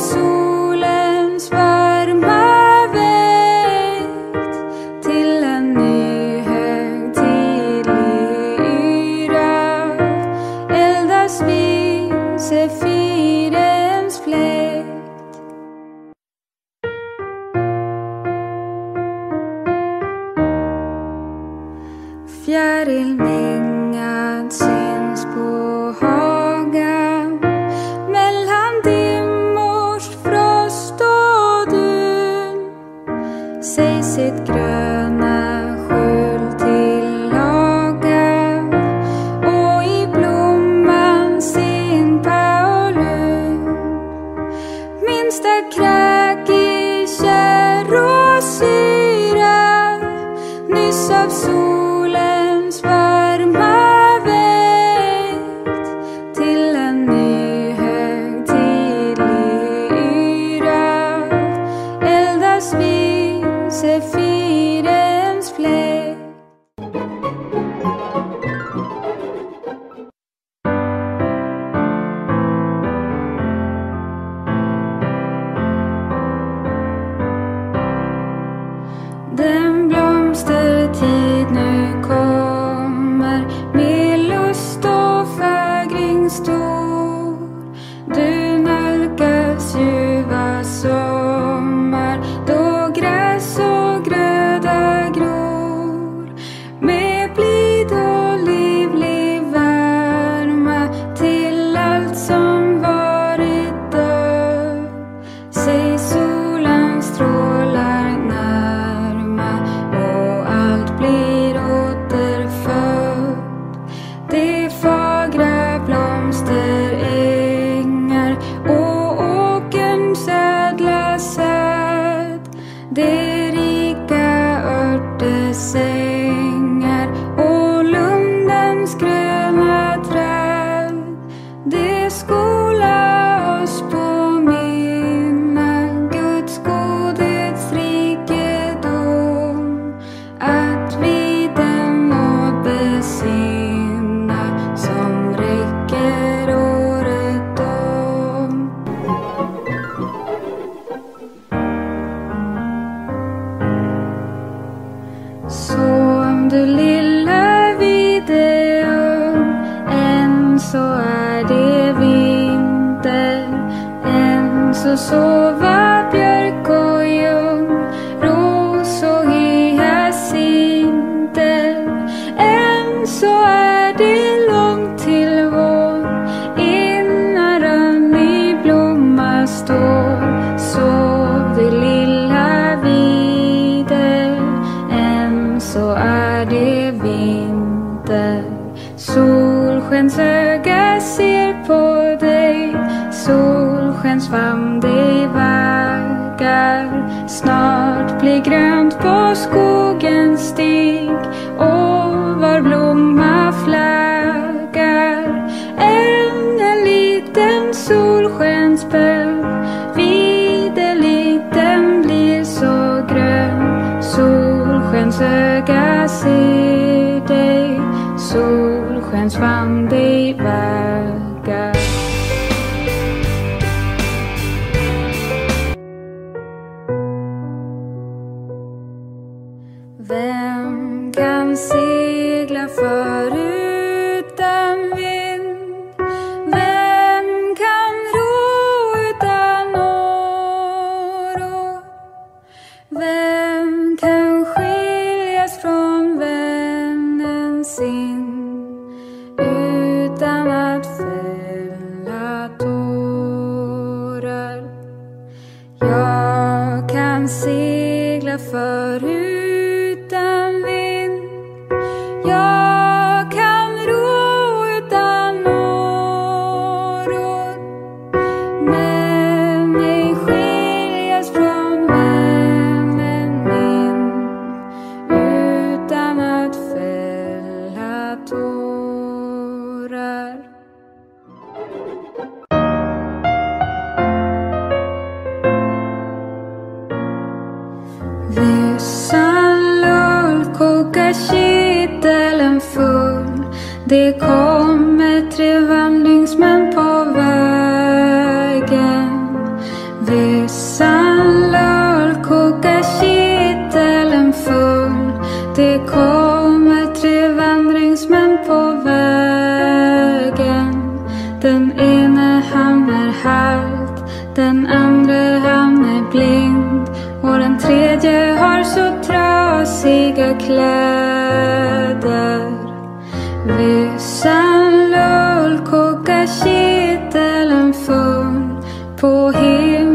Soon. school. Snart blir grönt på skogens stig och var blomma flaggar Än en liten solskenspöl, vid en liten blir så grön. Solskensöga ser hear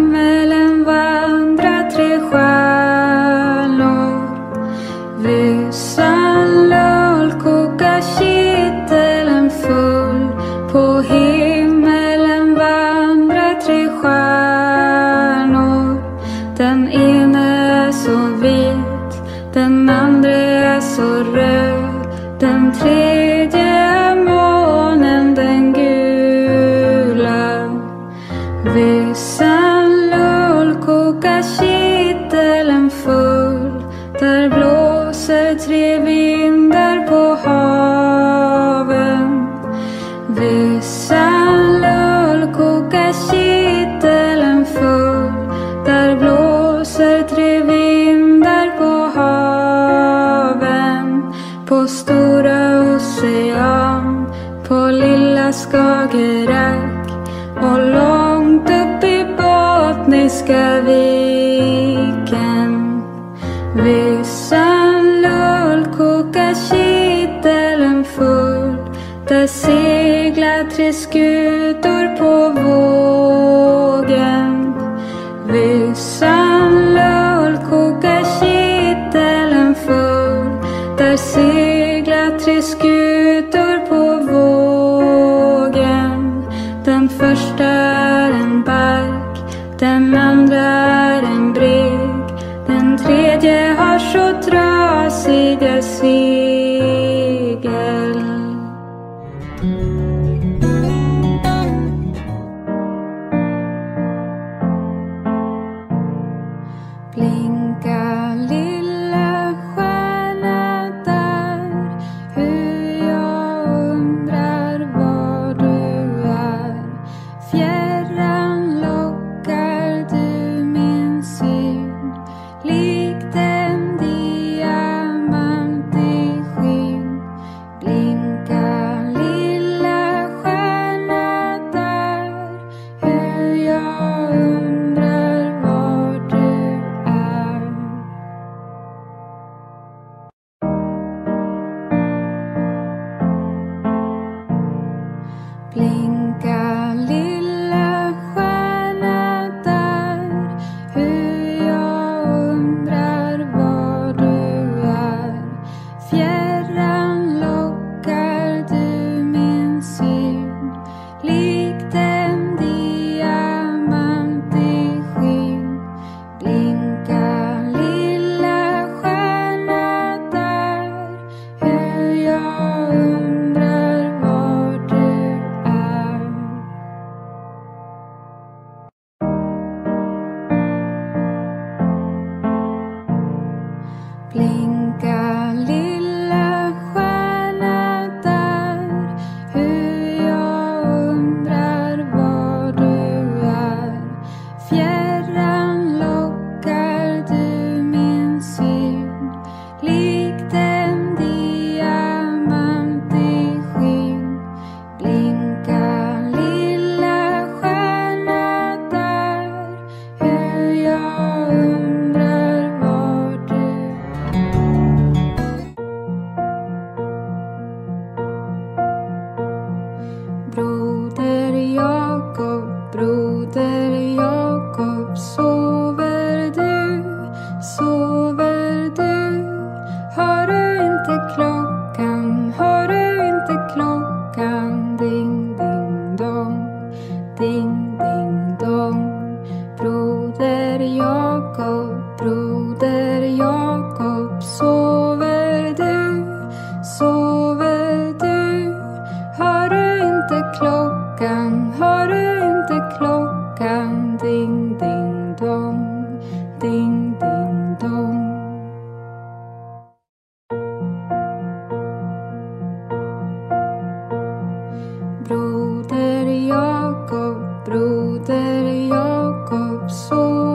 Där seglar tre skutor på vår Broder Jakob, broder Jakob, så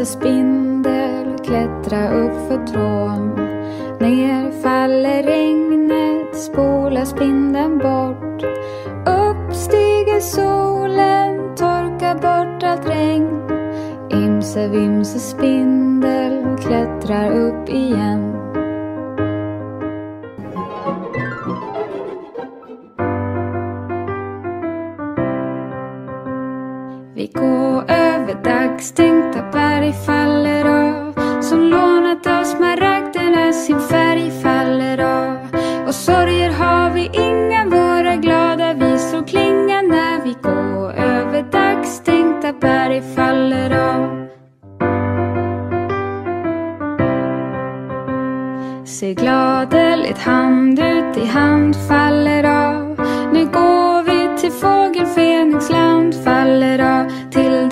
The speed.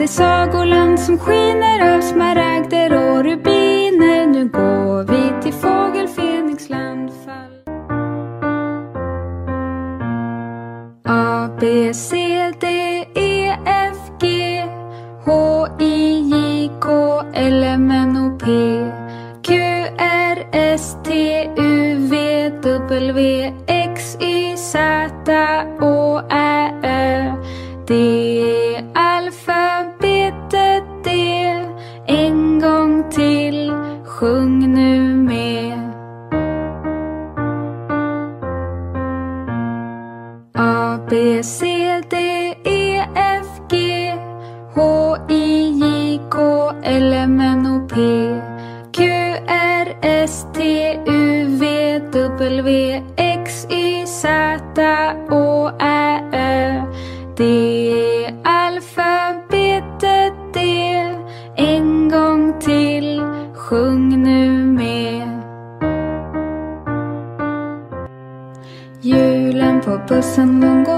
sagoland som skiner av smaragd C, D, E, F, G H, I, J, K, L, M, N, O, P Q, R, S, T, U, V, W X, Y, Z, Å, Ä, Ö Det är alfabetet det En gång till, sjung nu med. Julen på bussen, de går.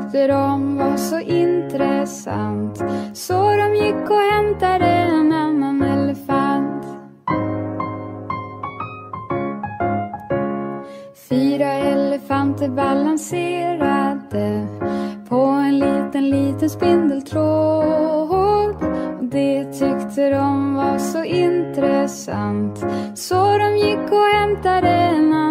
tyckte de var så intressant så de gick och hämtade en annan elefant. Fyra elefanter balanserade på en liten, liten spindeltråd. Och det tyckte de var så intressant så de gick och hämtade en annan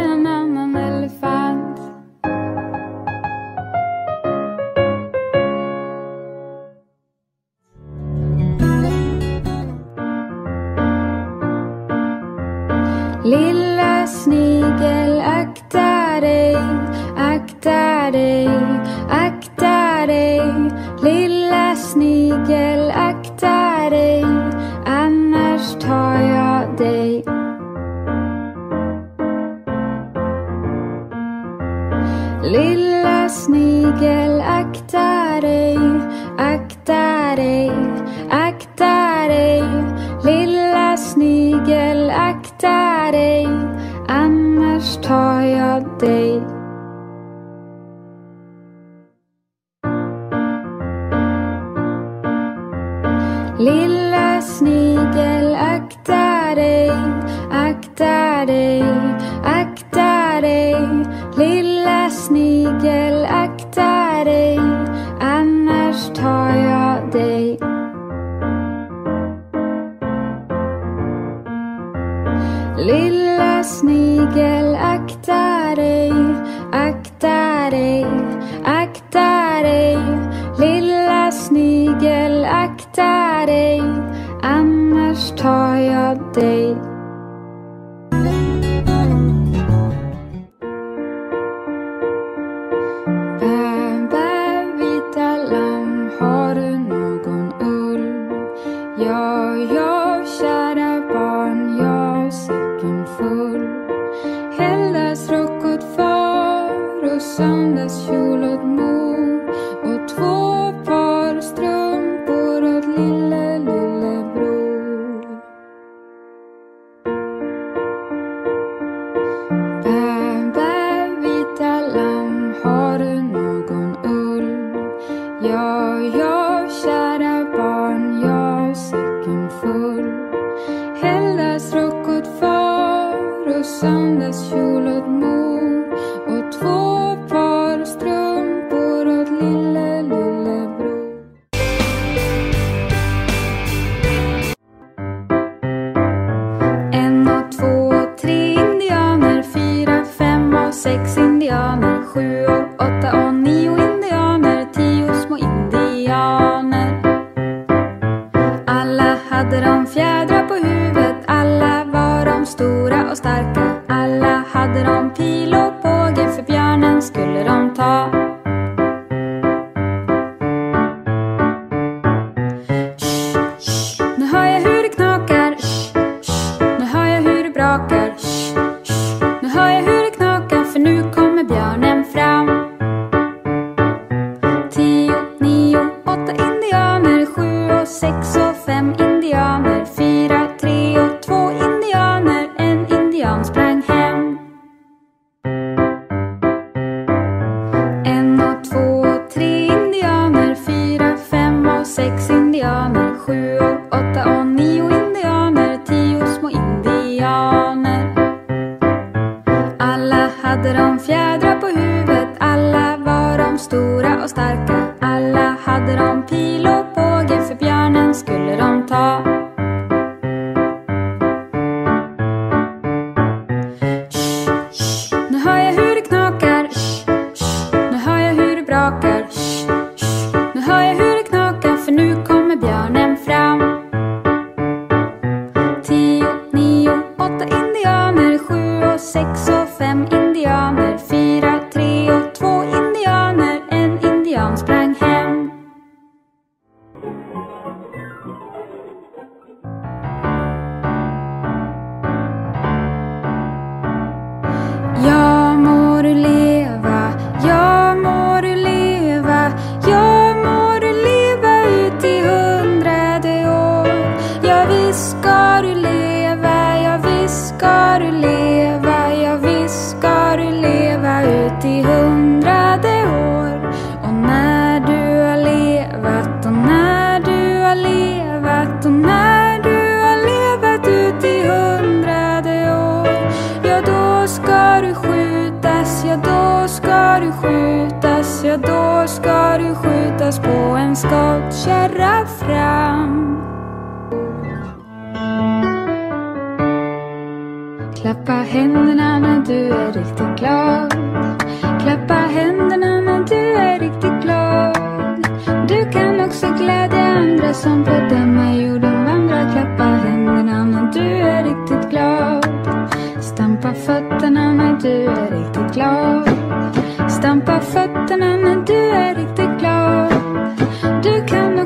Friday.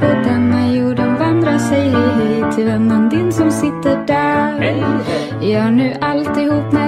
på denna jorden vandrar. Säg hej hej till vännen din som sitter där. Hej, hej. Gör nu alltihop när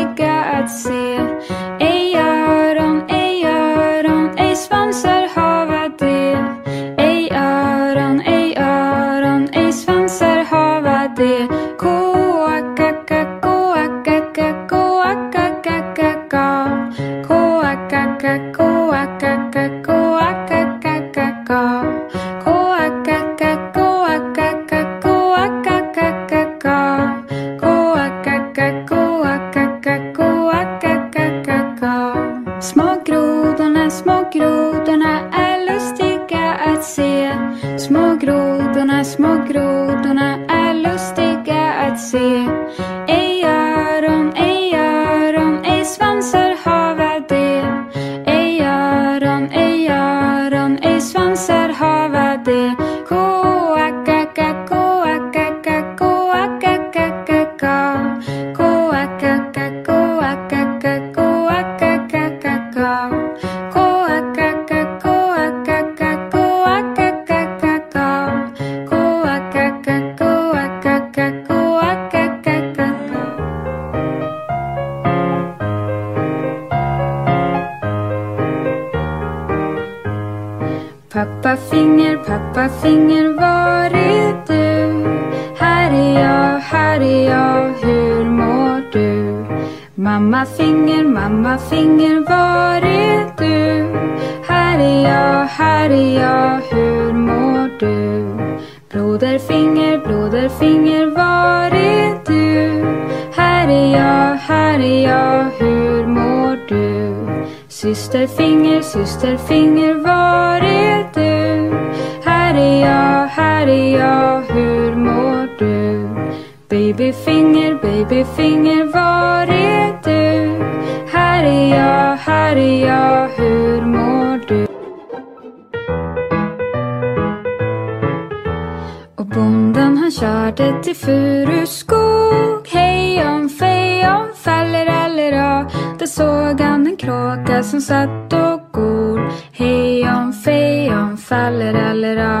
körde till Furuskog. Hejon fejon fallerallera Där såg han en kråka som satt och gol. Hejon fejon fallerallera Och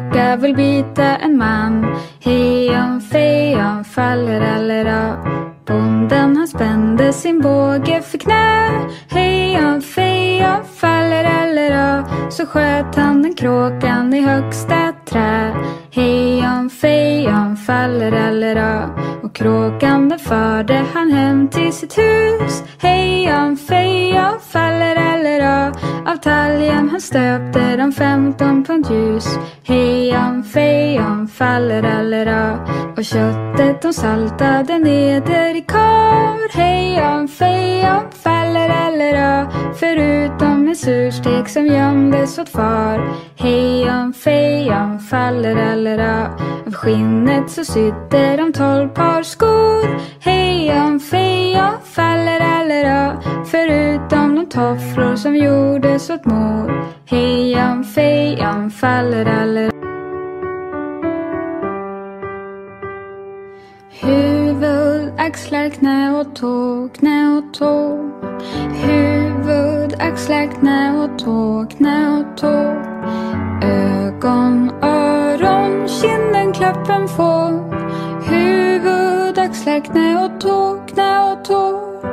du väl vill bita en man. Hejon fejon fallerallera Bonden han spände sin båge för knä. Hejon fejon fallerallera Så sköt han den kråkan i högsta trä. Hejon fejon fallerallera Och kråkan den förde han hem till sitt hus. Hejon fejon fallerallera Av talgen han stöpte de femton pund ljus. Hejan fejan fallerallera. Och köttet de saltade neder i kar. Hejan fejan fallerallera. Förutom en surstek som gömdes åt far. Hejan fejan fallerallera. Av skinnet så sydde de tolv par skor. Hejan fejan fallerallera. Förutom de tofflor som gjordes åt mor. Hejan fejan fallerallera. Huvud, axlar, knä och tå, knä och tå. Huvud, axlar, knä och tå, knä och tå. Ögon, öron, kinden, klappen får. Huvud, axlar, knä och tå, knä och tå.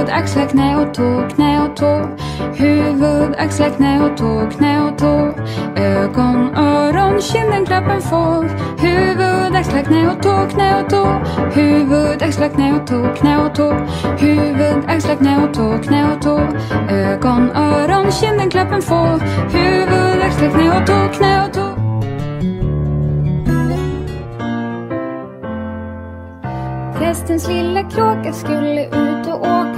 Huvud, axlar, knä och tå, knä och tå. Huvud, axlar, knä och tå, knä och tå. Ögon, öron, kinden, klappen får. Huvud, axlar, knä och tå, knä och tå. Huvud, axlar, knä och tå, knä och tå. Huvud, axlar, knä och tå, knä och tå. Ögon, öron, kinden, klappen får. Huvud, axlar, knä och tå, knä och tå. Prästens lilla kråka skulle ut och åka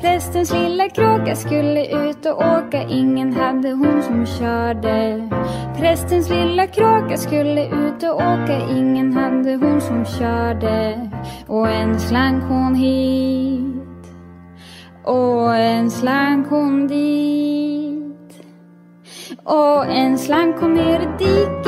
Prästens lilla kråka skulle ut och åka. Ingen hade hon som körde. Prästens lilla kråka skulle ut och åka. Ingen hade hon som körde. Och en slank hon hit. Och en slank hon dit. Och en slank hon ner i diket.